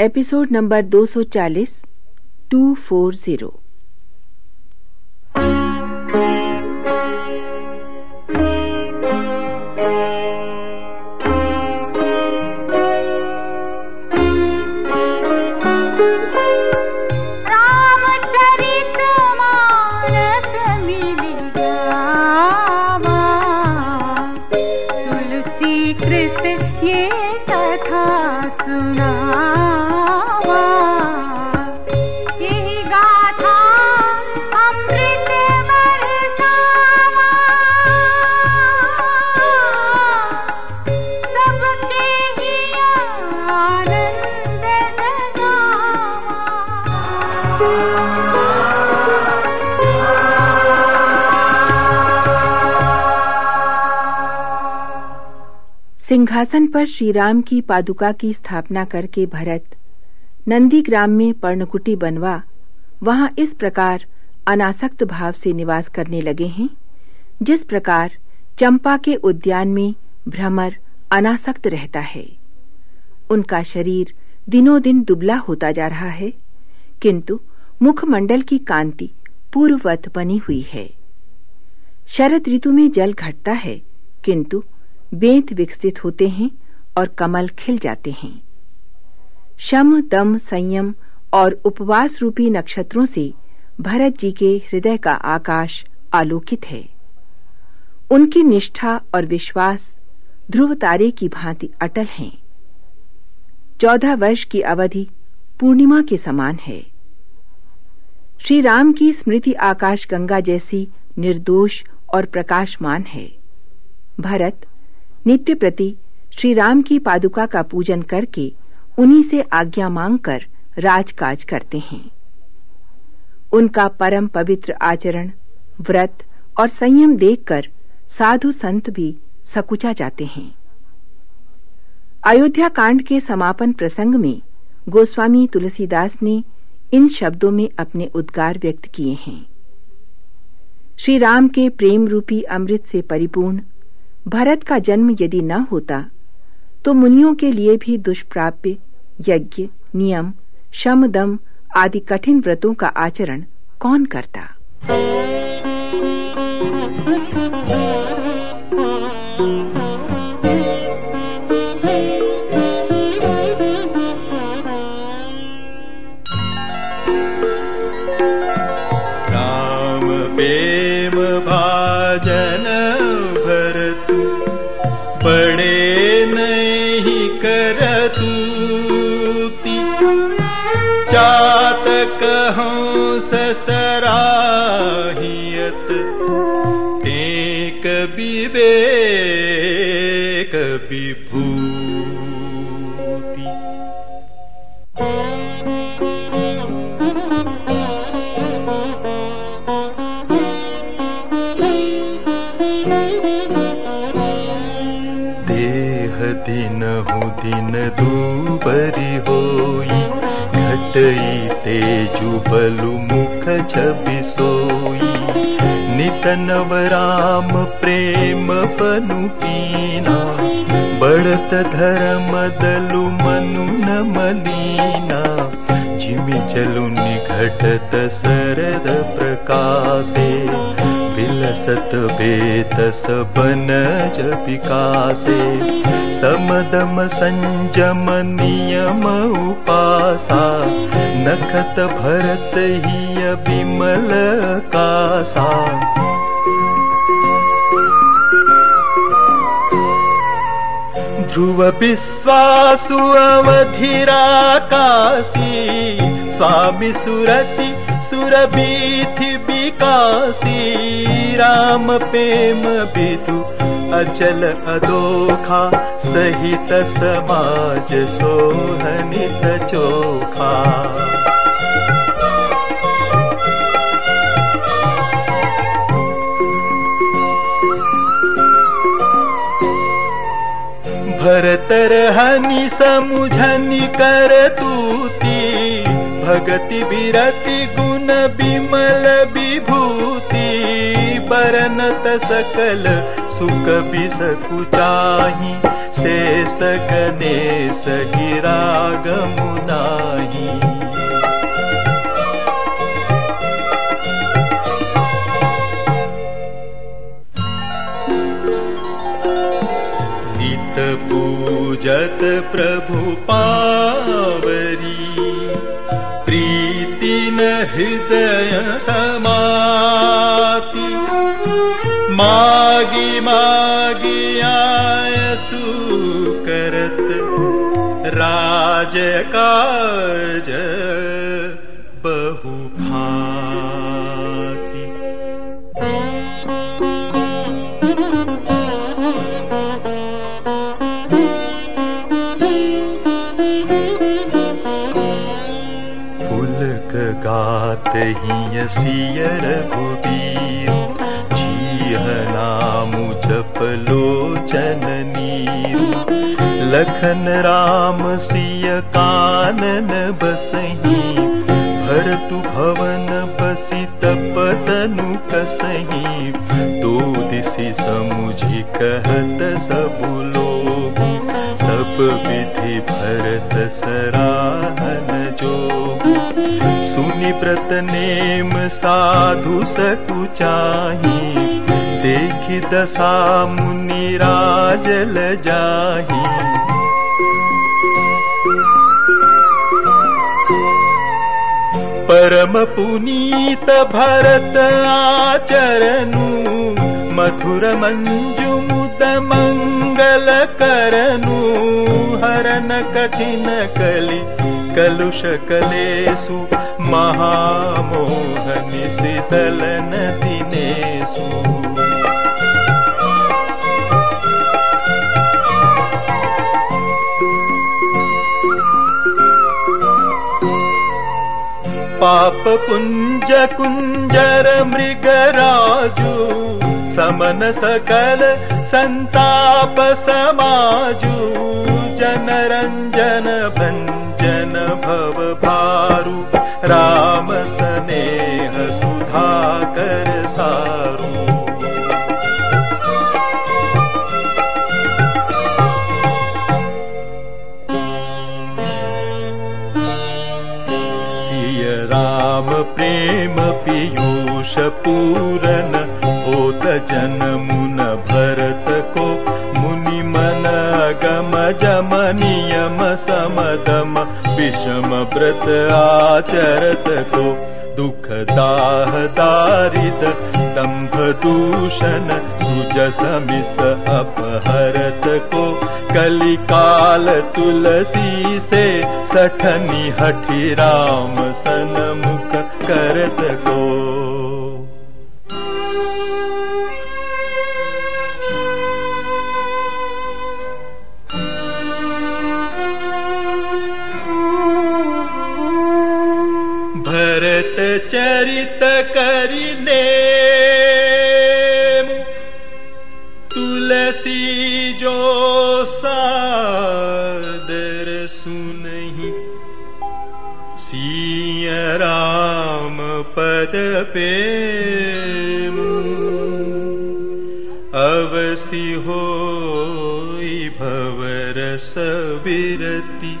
Episode number 240 240 सिंहासन पर श्री राम की पादुका की स्थापना करके भरत नंदीग्राम में पर्णकुटी बनवा, वहाँ इस प्रकार अनासक्त भाव से निवास करने लगे हैं, जिस प्रकार चंपा के उद्यान में भ्रमर अनासक्त रहता है। उनका शरीर दिनों दिन दुबला होता जा रहा है, किंतु मुखमंडल की कांति पूर्ववत बनी हुई है। शरद ऋतु में जल घटता है, किंतु बेंत विकसित होते हैं और कमल खिल जाते हैं। शम, दम, संयम और उपवास रूपी नक्षत्रों से भरत जी के हृदय का आकाश आलोकित है। उनकी निष्ठा और विश्वास ध्रुव तारे की भांति अटल हैं। चौदह वर्ष की अवधि पूर्णिमा के समान है। श्री राम की स्मृति आकाश गंगा जैसी निर्दोष और प्रकाशमान है। भरत नित्य प्रति श्री राम की पादुका का पूजन करके उन्हीं से आज्ञा मांगकर राजकाज करते हैं। उनका परम पवित्र आचरण, व्रत और संयम देखकर साधु संत भी सकुचा जाते हैं। अयोध्या कांड के समापन प्रसंग में गोस्वामी तुलसीदास ने इन शब्दों में अपने उद्गार व्यक्त किए हैं। श्री राम के प्रेम रूपी अमृत से परिपूर्ण भरत का जन्म यदि न होता तो मुनियों के लिए भी दुष्प्राप्य, यज्ञ, नियम शम दम आदि कठिन व्रतों का आचरण कौन करता? ससराहियत। एक विवेक देह दिन दूबरी होई घटई तेजु बलु मुख छवि सोई। नितनव राम प्रेम पनु पीना बढ़त धर्म दलु मनु न मलीना। जिमि चलु निघटत सरद प्रकाशे बनज विकासे। समदम संजम नियम उपासा। नखत भरत ही विमल कासा। ध्रुव विश्वासु अवधिरा काशी स्वामी सुरति सुरभीथि विकासी राम प्रेम विदु अचल अदोखा सहित समाज सोहनित चोखा। भरतर हनि समुझनि कर तूती भगति विरति मल विभूति परन सकल सुख वि से शेसने सगिरागमुनाहि गमुना पूजत प्रभु पावरी प्रिय हृदय समाति मागी मागी करत राज काज बहु जपलो जननीर लखन राम सिय कानन बसही भरतु भवन बसि कसही। दो दिशि समुझि कहत सब लोग सब विधि भरत सराहन सुनि व्रत नेम साधु सकु चाही। देखि दशा मुनि राजल जाही। परम पुनीत भरत आचरनु मधुर मञ्जु मुद मङ्गल करनु। हरन कठिन कलि कलुष कलेषु महामोहनि शीतलन दिनेषु पाप कुञ्ज कुञ्जर मृगराजु समन सकल सन्ताप समाजु जनरञ्जन भञ्जन भव भारु राम स्नेह सुधाकर सारु। राम प्रेम पीयूष पूरन होत जन गम जम नियम समदम विषम व्रत आचरत को दुख दाह दारिद दम्भ दूषण सुजस मिस अपहरत को कलिकाल तुलसी से सठनी हठी राम सनमुख करत को भरत चरित करिने। तुलसी जो सादर सुनहि सिय राम पद पे अवसि हो भवर सविरति